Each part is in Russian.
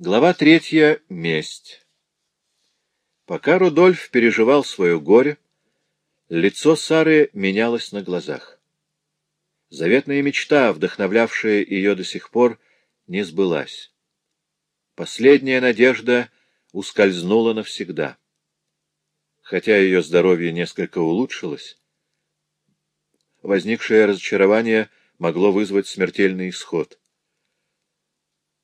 Глава третья. Месть. Пока Рудольф переживал свое горе, лицо Сары менялось на глазах. Заветная мечта, вдохновлявшая ее до сих пор, не сбылась. Последняя надежда ускользнула навсегда. Хотя ее здоровье несколько улучшилось, возникшее разочарование могло вызвать смертельный исход.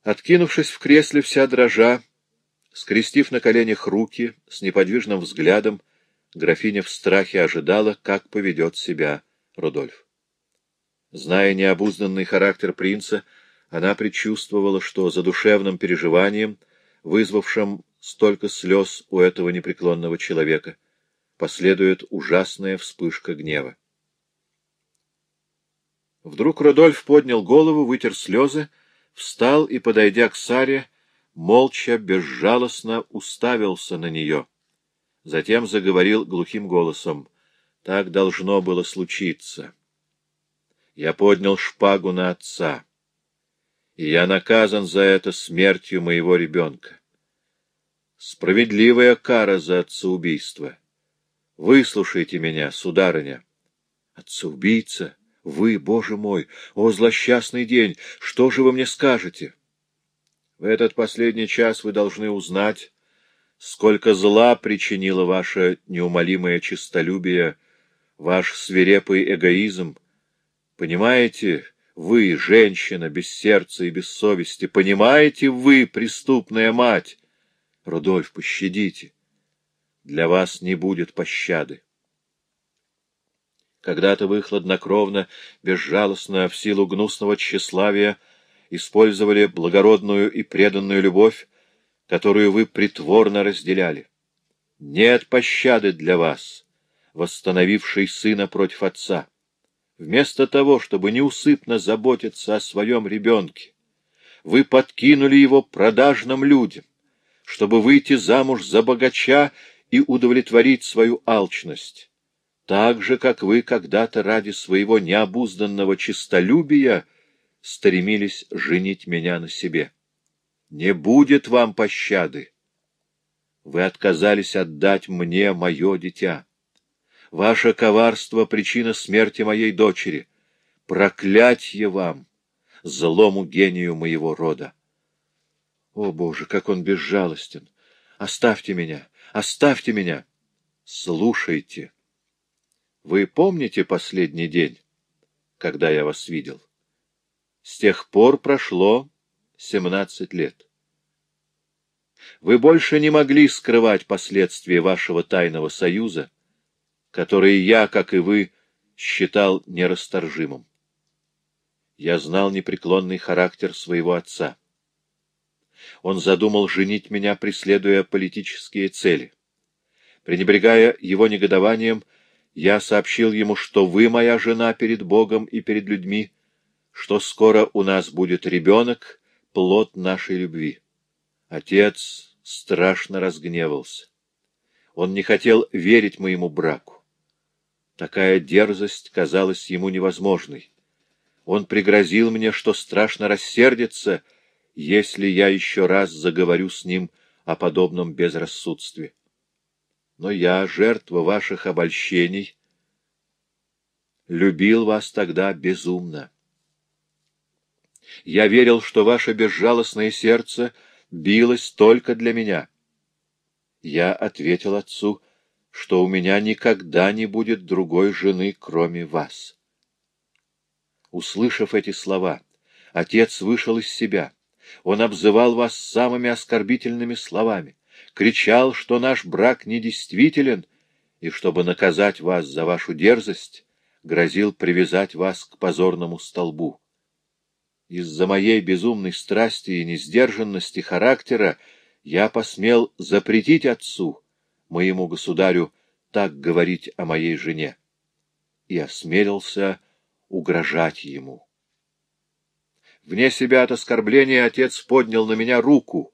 Откинувшись в кресле вся дрожа, скрестив на коленях руки, с неподвижным взглядом, графиня в страхе ожидала, как поведет себя Рудольф. Зная необузданный характер принца, она предчувствовала, что за душевным переживанием, вызвавшим столько слез у этого непреклонного человека, последует ужасная вспышка гнева. Вдруг Рудольф поднял голову, вытер слезы, встал и, подойдя к Саре, молча, безжалостно уставился на нее. Затем заговорил глухим голосом. Так должно было случиться. Я поднял шпагу на отца, и я наказан за это смертью моего ребенка. Справедливая кара за отцеубийство. Выслушайте меня, сударыня. Отцеубийца? Вы, Боже мой, о, злосчастный день, что же вы мне скажете? В этот последний час вы должны узнать, сколько зла причинило ваше неумолимое честолюбие, ваш свирепый эгоизм. Понимаете, вы, женщина, без сердца и без совести, понимаете вы, преступная мать? Рудольф, пощадите. Для вас не будет пощады. Когда-то вы хладнокровно, безжалостно, в силу гнусного тщеславия, использовали благородную и преданную любовь, которую вы притворно разделяли. Нет пощады для вас, восстановившей сына против отца. Вместо того, чтобы неусыпно заботиться о своем ребенке, вы подкинули его продажным людям, чтобы выйти замуж за богача и удовлетворить свою алчность так же, как вы когда-то ради своего необузданного честолюбия стремились женить меня на себе. Не будет вам пощады. Вы отказались отдать мне мое дитя. Ваше коварство — причина смерти моей дочери. Проклятье вам, злому гению моего рода! О, Боже, как он безжалостен! Оставьте меня! Оставьте меня! Слушайте! Вы помните последний день, когда я вас видел? С тех пор прошло семнадцать лет. Вы больше не могли скрывать последствия вашего тайного союза, который я, как и вы, считал нерасторжимым. Я знал непреклонный характер своего отца. Он задумал женить меня, преследуя политические цели. Пренебрегая его негодованием, я сообщил ему, что вы моя жена перед Богом и перед людьми, что скоро у нас будет ребенок, плод нашей любви. Отец страшно разгневался. Он не хотел верить моему браку. Такая дерзость казалась ему невозможной. Он пригрозил мне, что страшно рассердится, если я еще раз заговорю с ним о подобном безрассудстве но я, жертва ваших обольщений, любил вас тогда безумно. Я верил, что ваше безжалостное сердце билось только для меня. Я ответил отцу, что у меня никогда не будет другой жены, кроме вас. Услышав эти слова, отец вышел из себя. Он обзывал вас самыми оскорбительными словами кричал, что наш брак недействителен, и, чтобы наказать вас за вашу дерзость, грозил привязать вас к позорному столбу. Из-за моей безумной страсти и несдержанности характера я посмел запретить отцу, моему государю, так говорить о моей жене, и осмелился угрожать ему. Вне себя от оскорбления отец поднял на меня руку —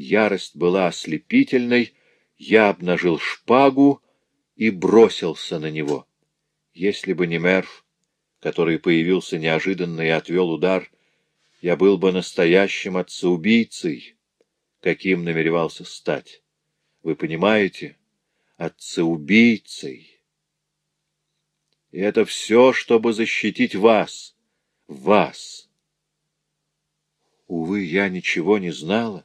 Ярость была ослепительной, я обнажил шпагу и бросился на него. Если бы не Мерв, который появился неожиданно и отвел удар, я был бы настоящим отцеубийцей, каким намеревался стать. Вы понимаете? Отцеубийцей. И это все, чтобы защитить вас. Вас. Увы, я ничего не знала.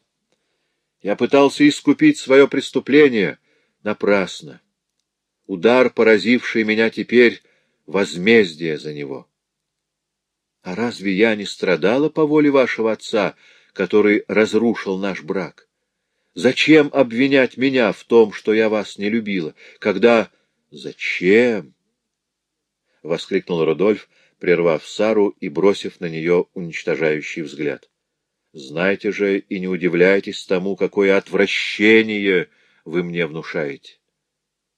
Я пытался искупить свое преступление напрасно. Удар, поразивший меня теперь, — возмездие за него. А разве я не страдала по воле вашего отца, который разрушил наш брак? Зачем обвинять меня в том, что я вас не любила, когда... Зачем? — воскликнул Рудольф, прервав Сару и бросив на нее уничтожающий взгляд. — Знайте же и не удивляйтесь тому, какое отвращение вы мне внушаете.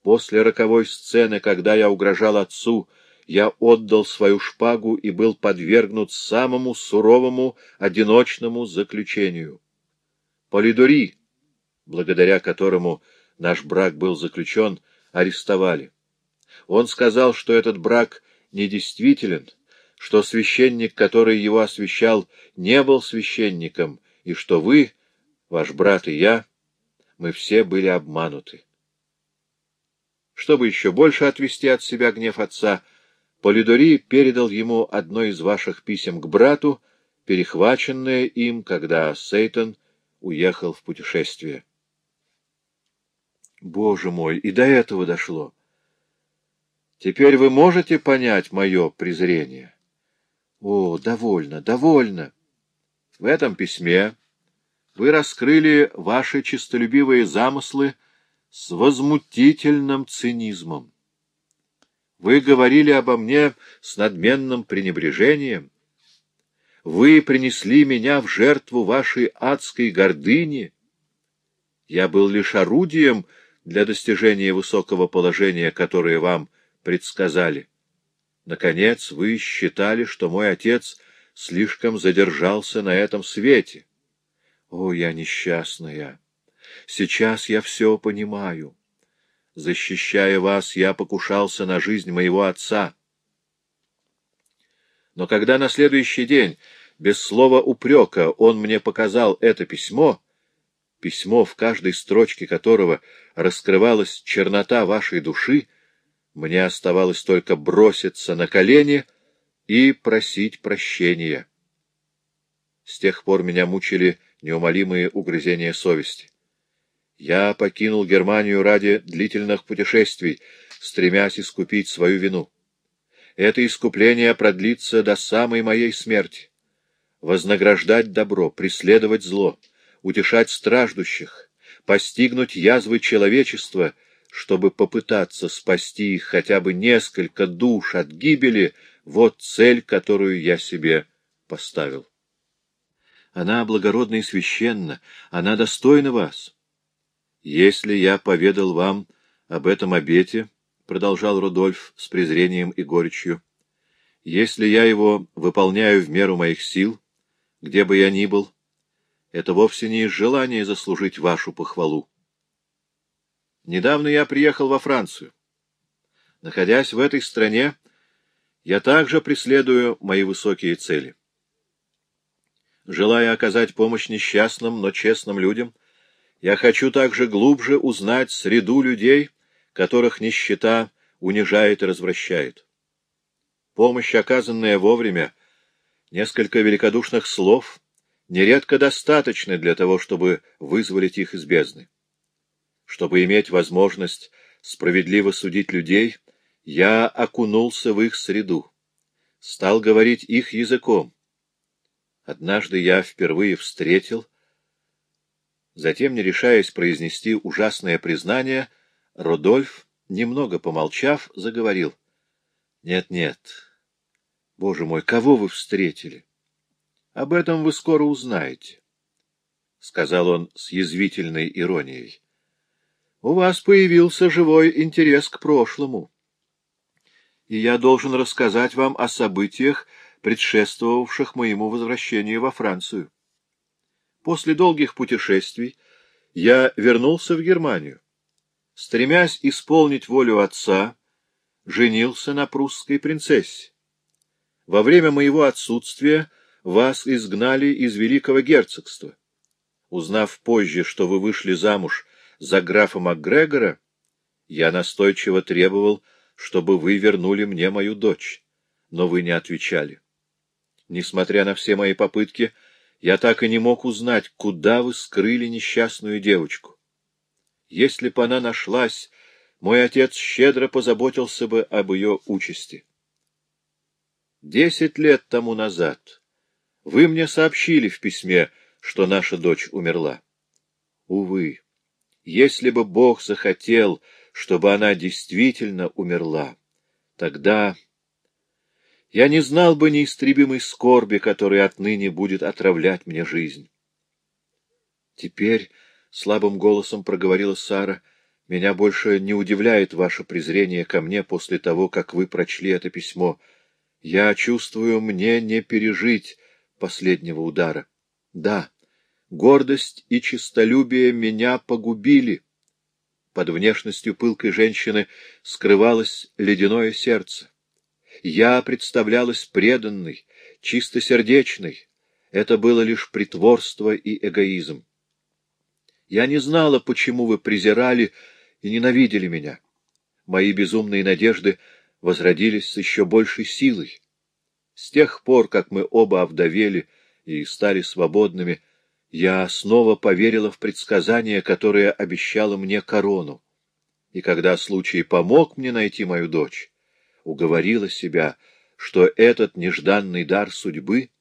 После роковой сцены, когда я угрожал отцу, я отдал свою шпагу и был подвергнут самому суровому одиночному заключению. Полидори, благодаря которому наш брак был заключен, арестовали. Он сказал, что этот брак недействителен, что священник, который его освящал, не был священником, и что вы, ваш брат и я, мы все были обмануты. Чтобы еще больше отвести от себя гнев отца, Полидори передал ему одно из ваших писем к брату, перехваченное им, когда Сейтон уехал в путешествие. Боже мой, и до этого дошло. Теперь вы можете понять мое презрение? О, довольно, довольно. В этом письме вы раскрыли ваши честолюбивые замыслы с возмутительным цинизмом. Вы говорили обо мне с надменным пренебрежением. Вы принесли меня в жертву вашей адской гордыни. Я был лишь орудием для достижения высокого положения, которое вам предсказали. Наконец, вы считали, что мой отец слишком задержался на этом свете. О, я несчастная! Сейчас я все понимаю. Защищая вас, я покушался на жизнь моего отца. Но когда на следующий день, без слова упрека, он мне показал это письмо, письмо, в каждой строчке которого раскрывалась чернота вашей души, мне оставалось только броситься на колени и просить прощения. С тех пор меня мучили неумолимые угрызения совести. Я покинул Германию ради длительных путешествий, стремясь искупить свою вину. Это искупление продлится до самой моей смерти. Вознаграждать добро, преследовать зло, утешать страждущих, постигнуть язвы человечества — чтобы попытаться спасти их хотя бы несколько душ от гибели, вот цель, которую я себе поставил. Она благородна и священна, она достойна вас. Если я поведал вам об этом обете, — продолжал Рудольф с презрением и горечью, — если я его выполняю в меру моих сил, где бы я ни был, это вовсе не из желания заслужить вашу похвалу. Недавно я приехал во Францию. Находясь в этой стране, я также преследую мои высокие цели. Желая оказать помощь несчастным, но честным людям, я хочу также глубже узнать среду людей, которых нищета унижает и развращает. Помощь, оказанная вовремя, несколько великодушных слов, нередко достаточны для того, чтобы вызволить их из бездны. Чтобы иметь возможность справедливо судить людей, я окунулся в их среду, стал говорить их языком. Однажды я впервые встретил, затем, не решаясь произнести ужасное признание, Рудольф, немного помолчав, заговорил. «Нет, нет, Боже мой, кого вы встретили? Об этом вы скоро узнаете», — сказал он с язвительной иронией у вас появился живой интерес к прошлому. И я должен рассказать вам о событиях, предшествовавших моему возвращению во Францию. После долгих путешествий я вернулся в Германию. Стремясь исполнить волю отца, женился на прусской принцессе. Во время моего отсутствия вас изгнали из Великого Герцогства. узнав позже, что вы вышли замуж за графа МакГрегора, я настойчиво требовал, чтобы вы вернули мне мою дочь, но вы не отвечали. Несмотря на все мои попытки, я так и не мог узнать, куда вы скрыли несчастную девочку. Если бы она нашлась, мой отец щедро позаботился бы об ее участи. Десять лет тому назад вы мне сообщили в письме, что наша дочь умерла. Увы, если бы Бог захотел, чтобы она действительно умерла, тогда я не знал бы неистребимой скорби, которая отныне будет отравлять мне жизнь. Теперь, — слабым голосом проговорила Сара, — меня больше не удивляет ваше презрение ко мне после того, как вы прочли это письмо. Я чувствую, мне не пережить последнего удара. Да, гордость и честолюбие меня погубили. Под внешностью пылкой женщины скрывалось ледяное сердце. Я представлялась преданной, чистосердечной. Это было лишь притворство и эгоизм. Я не знала, почему вы презирали и ненавидели меня. Мои безумные надежды возродились с еще большей силой. С тех пор, как мы оба овдовели и стали свободными, я снова поверила в предсказание, которое обещало мне корону. И когда случай помог мне найти мою дочь, уговорила себя, что этот нежданный дар судьбы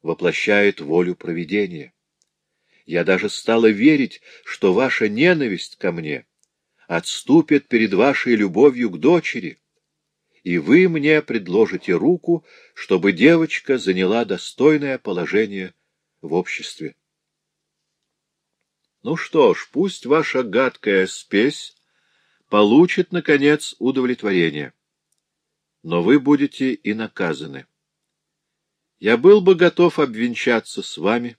воплощает волю провидения. Я даже стала верить, что ваша ненависть ко мне отступит перед вашей любовью к дочери — и вы мне предложите руку, чтобы девочка заняла достойное положение в обществе. Ну что ж, пусть ваша гадкая спесь получит, наконец, удовлетворение. Но вы будете и наказаны. Я был бы готов обвенчаться с вами,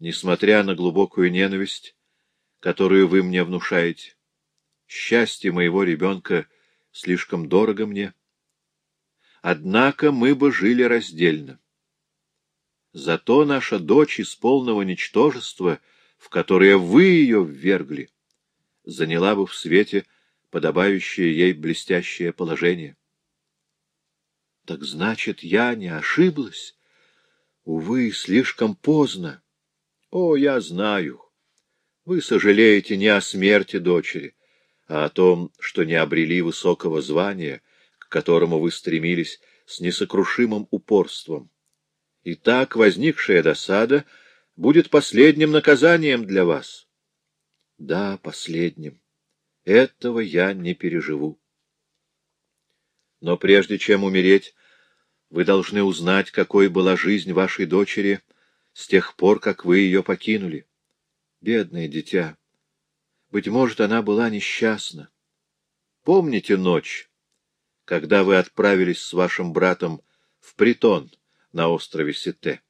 несмотря на глубокую ненависть, которую вы мне внушаете. Счастье моего ребенка — слишком дорого мне. Однако мы бы жили раздельно. Зато наша дочь из полного ничтожества, в которое вы ее ввергли, заняла бы в свете подобающее ей блестящее положение. Так значит, я не ошиблась? Увы, слишком поздно. О, я знаю. Вы сожалеете не о смерти дочери, а о том, что не обрели высокого звания, к которому вы стремились с несокрушимым упорством. И так возникшая досада будет последним наказанием для вас. Да, последним. Этого я не переживу. Но прежде чем умереть, вы должны узнать, какой была жизнь вашей дочери с тех пор, как вы ее покинули. Бедное дитя! Быть может, она была несчастна. Помните ночь, когда вы отправились с вашим братом в притон на острове Сите?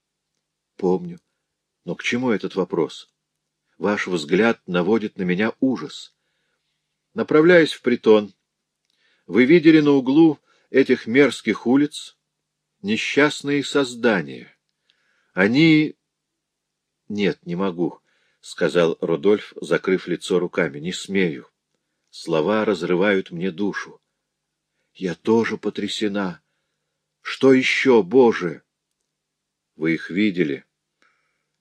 Помню. Но к чему этот вопрос? Ваш взгляд наводит на меня ужас. Направляясь в притон, вы видели на углу этих мерзких улиц несчастные создания. Они... Нет, не могу. — сказал Рудольф, закрыв лицо руками. — Не смею. Слова разрывают мне душу. Я тоже потрясена. Что еще, Боже? Вы их видели?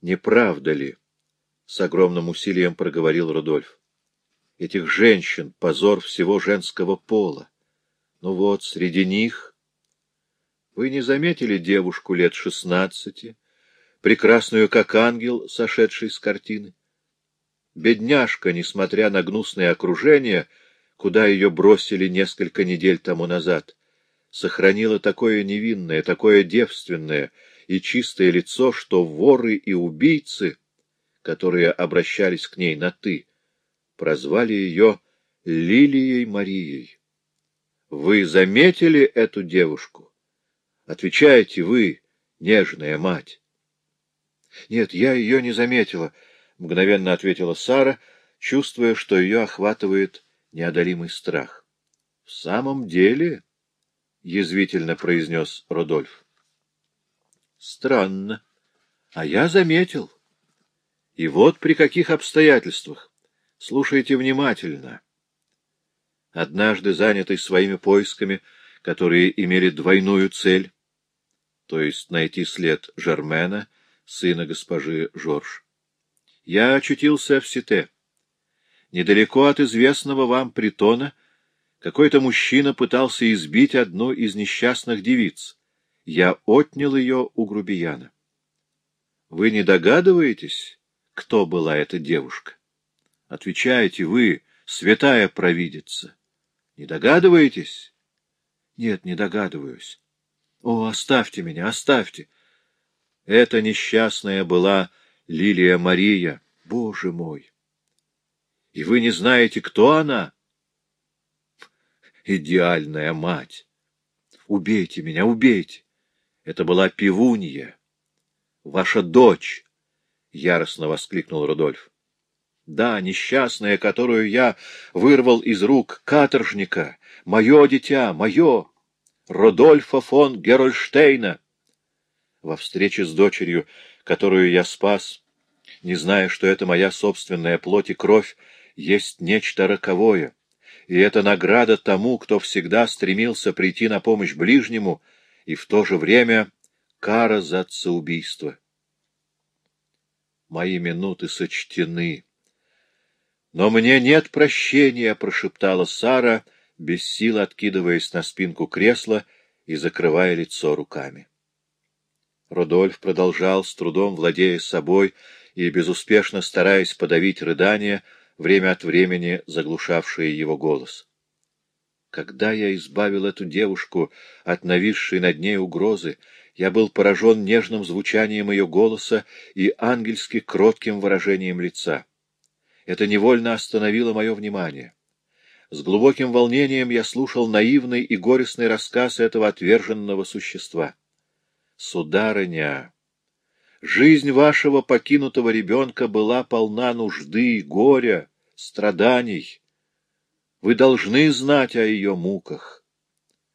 Не правда ли? С огромным усилием проговорил Рудольф. Этих женщин — позор всего женского пола. Ну вот, среди них... Вы не заметили девушку лет шестнадцати, прекрасную как ангел, сошедший с картины. Бедняжка, несмотря на гнусное окружение, куда ее бросили несколько недель тому назад, сохранила такое невинное, такое девственное и чистое лицо, что воры и убийцы, которые обращались к ней на «ты», прозвали ее Лилией Марией. Вы заметили эту девушку? Отвечаете вы, нежная мать. Нет, я ее не заметила, — мгновенно ответила Сара, чувствуя, что ее охватывает неодолимый страх. — В самом деле, — язвительно произнес Рудольф. — Странно. А я заметил. И вот при каких обстоятельствах. Слушайте внимательно. Однажды, занятый своими поисками, которые имели двойную цель, то есть найти след Жермена, сына госпожи Жорж, я очутился в Сите. Недалеко от известного вам притона какой-то мужчина пытался избить одну из несчастных девиц. Я отнял ее у грубияна. Вы не догадываетесь, кто была эта девушка? Отвечаете вы, святая провидица. Не догадываетесь? Нет, не догадываюсь. О, оставьте меня, оставьте. Эта несчастная была Лилия Мария, Боже мой! И вы не знаете, кто она? Идеальная мать! Убейте меня, убейте! Это была пивунья, ваша дочь! — яростно воскликнул Рудольф. — Да, несчастная, которую я вырвал из рук каторжника, мое дитя, мое, Рудольфа фон Герольштейна. Во встрече с дочерью, которую я спас, не зная, что это моя собственная плоть и кровь, есть нечто роковое, и это награда тому, кто всегда стремился прийти на помощь ближнему, и в то же время кара за отцеубийство. Мои минуты сочтены. «Но мне нет прощения», — прошептала Сара, без сил откидываясь на спинку кресла и закрывая лицо руками. Рудольф продолжал, с трудом владея собой, — и, безуспешно стараясь подавить рыдания, время от времени заглушавшие его голос. Когда я избавил эту девушку от нависшей над ней угрозы, я был поражен нежным звучанием ее голоса и ангельски кротким выражением лица. Это невольно остановило мое внимание. С глубоким волнением я слушал наивный и горестный рассказ этого отверженного существа. «Сударыня!» Жизнь вашего покинутого ребенка была полна нужды, горя, страданий. Вы должны знать о ее муках.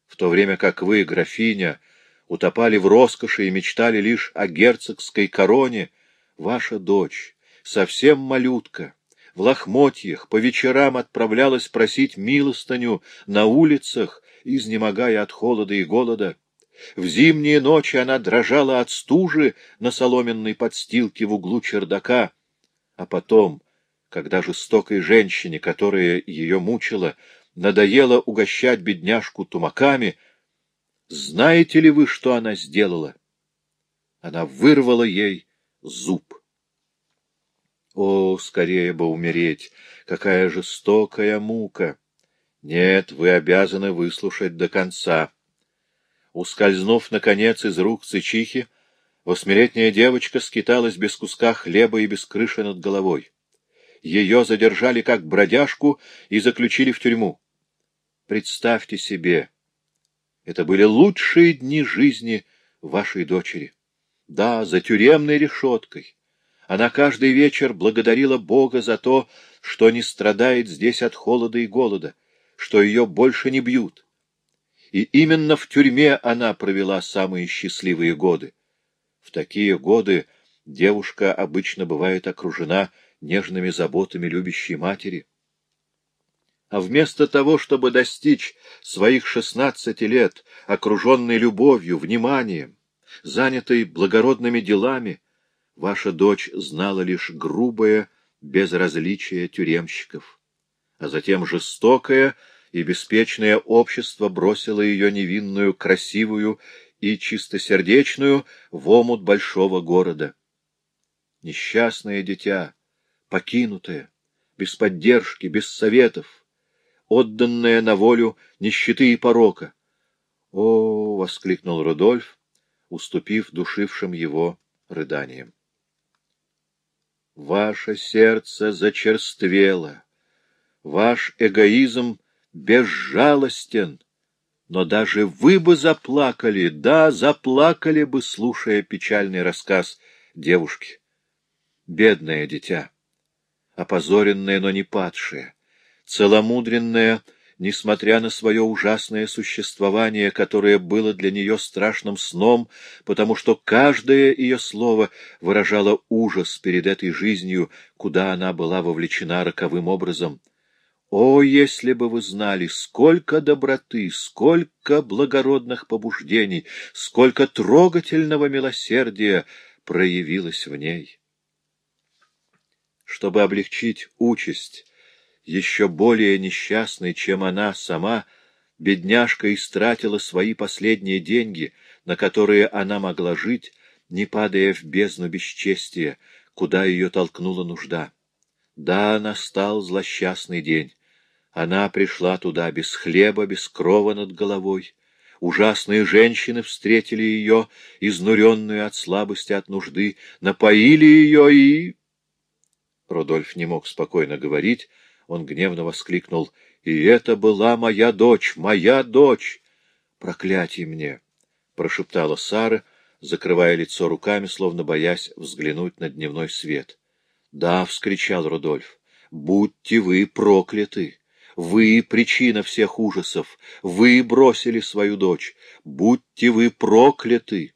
В то время как вы, графиня, утопали в роскоши и мечтали лишь о герцогской короне, ваша дочь, совсем малютка, в лохмотьях, по вечерам отправлялась просить милостыню на улицах, изнемогая от холода и голода. В зимние ночи она дрожала от стужи на соломенной подстилке в углу чердака, а потом, когда жестокой женщине, которая ее мучила, надоело угощать бедняжку тумаками, знаете ли вы, что она сделала? Она вырвала ей зуб. О, скорее бы умереть! Какая жестокая мука! Нет, вы обязаны выслушать до конца. Ускользнув, наконец, из рук цычихи, восьмилетняя девочка скиталась без куска хлеба и без крыши над головой. Ее задержали как бродяжку и заключили в тюрьму. Представьте себе, это были лучшие дни жизни вашей дочери. Да, за тюремной решеткой. Она каждый вечер благодарила Бога за то, что не страдает здесь от холода и голода, что ее больше не бьют и именно в тюрьме она провела самые счастливые годы. В такие годы девушка обычно бывает окружена нежными заботами любящей матери. А вместо того, чтобы достичь своих шестнадцати лет, окруженной любовью, вниманием, занятой благородными делами, ваша дочь знала лишь грубое безразличие тюремщиков, а затем жестокое и беспечное общество бросило ее невинную, красивую и чистосердечную в омут большого города. Несчастное дитя, покинутое, без поддержки, без советов, отданное на волю нищеты и порока. «О!» — воскликнул Рудольф, уступив душившим его рыданием. «Ваше сердце зачерствело, ваш эгоизм безжалостен, но даже вы бы заплакали, да, заплакали бы, слушая печальный рассказ девушки. Бедное дитя, опозоренное, но не падшее, целомудренное, несмотря на свое ужасное существование, которое было для нее страшным сном, потому что каждое ее слово выражало ужас перед этой жизнью, куда она была вовлечена роковым образом. О, если бы вы знали, сколько доброты, сколько благородных побуждений, сколько трогательного милосердия проявилось в ней! Чтобы облегчить участь, еще более несчастной, чем она сама, бедняжка истратила свои последние деньги, на которые она могла жить, не падая в бездну бесчестия, куда ее толкнула нужда. Да, настал злосчастный день. Она пришла туда без хлеба, без крова над головой. Ужасные женщины встретили ее, изнуренную от слабости, от нужды, напоили ее и... Рудольф не мог спокойно говорить, он гневно воскликнул. «И это была моя дочь, моя дочь!» «Проклятие мне!» — прошептала Сара, закрывая лицо руками, словно боясь взглянуть на дневной свет. «Да!» — вскричал Рудольф. «Будьте вы прокляты! Вы — причина всех ужасов! Вы бросили свою дочь! Будьте вы прокляты!»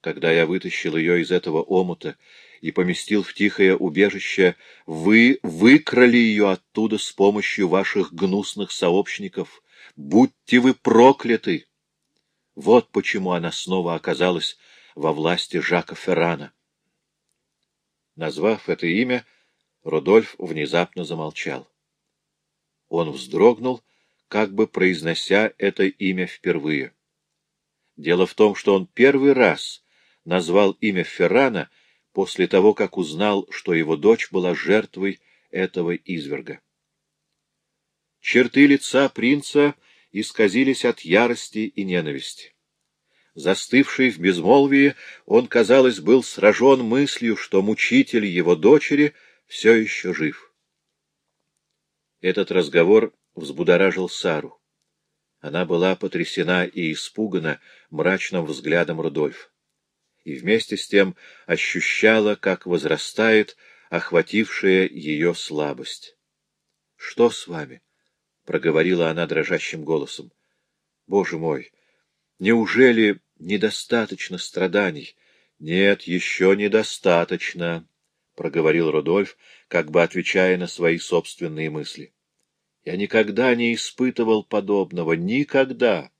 Когда я вытащил ее из этого омута и поместил в тихое убежище, вы выкрали ее оттуда с помощью ваших гнусных сообщников. Будьте вы прокляты! Вот почему она снова оказалась во власти Жака Феррана. Назвав это имя, Рудольф внезапно замолчал. Он вздрогнул, как бы произнося это имя впервые. Дело в том, что он первый раз назвал имя Феррана — после того, как узнал, что его дочь была жертвой этого изверга. Черты лица принца исказились от ярости и ненависти. Застывший в безмолвии, он, казалось, был сражен мыслью, что мучитель его дочери все еще жив. Этот разговор взбудоражил Сару. Она была потрясена и испугана мрачным взглядом Рудольфа и вместе с тем ощущала, как возрастает охватившая ее слабость. — Что с вами? — проговорила она дрожащим голосом. — Боже мой! Неужели недостаточно страданий? — Нет, еще недостаточно, — проговорил Рудольф, как бы отвечая на свои собственные мысли. — Я никогда не испытывал подобного, никогда.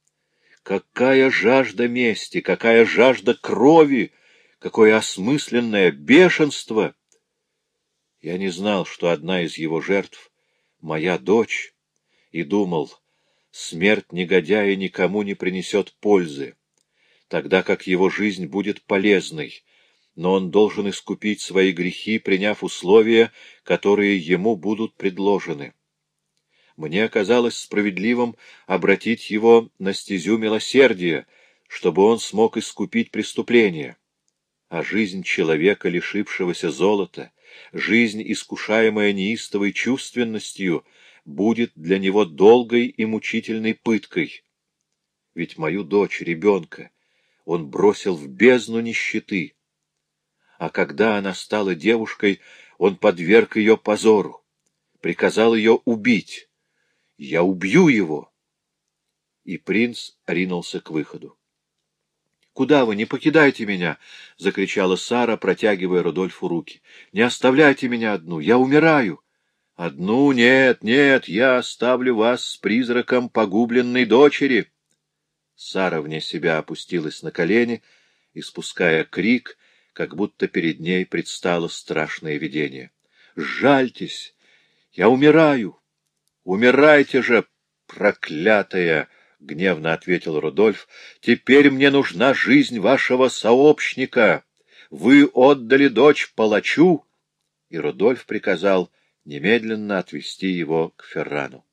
Какая жажда мести, какая жажда крови, какое осмысленное бешенство! Я не знал, что одна из его жертв — моя дочь, и думал, смерть негодяя никому не принесет пользы, тогда как его жизнь будет полезной, но он должен искупить свои грехи, приняв условия, которые ему будут предложены мне оказалось справедливым обратить его на стезю милосердия, чтобы он смог искупить преступление. А жизнь человека, лишившегося золота, жизнь, искушаемая неистовой чувственностью, будет для него долгой и мучительной пыткой. Ведь мою дочь, ребенка, он бросил в бездну нищеты. А когда она стала девушкой, он подверг ее позору, приказал ее убить, я убью его!» И принц ринулся к выходу. «Куда вы? Не покидайте меня!» — закричала Сара, протягивая Рудольфу руки. «Не оставляйте меня одну! Я умираю!» «Одну? Нет, нет! Я оставлю вас с призраком погубленной дочери!» Сара вне себя опустилась на колени, испуская крик, как будто перед ней предстало страшное видение. «Жальтесь! Я умираю!» Умирайте же, проклятая! — гневно ответил Рудольф. — Теперь мне нужна жизнь вашего сообщника. Вы отдали дочь палачу. И Рудольф приказал немедленно отвести его к Феррану.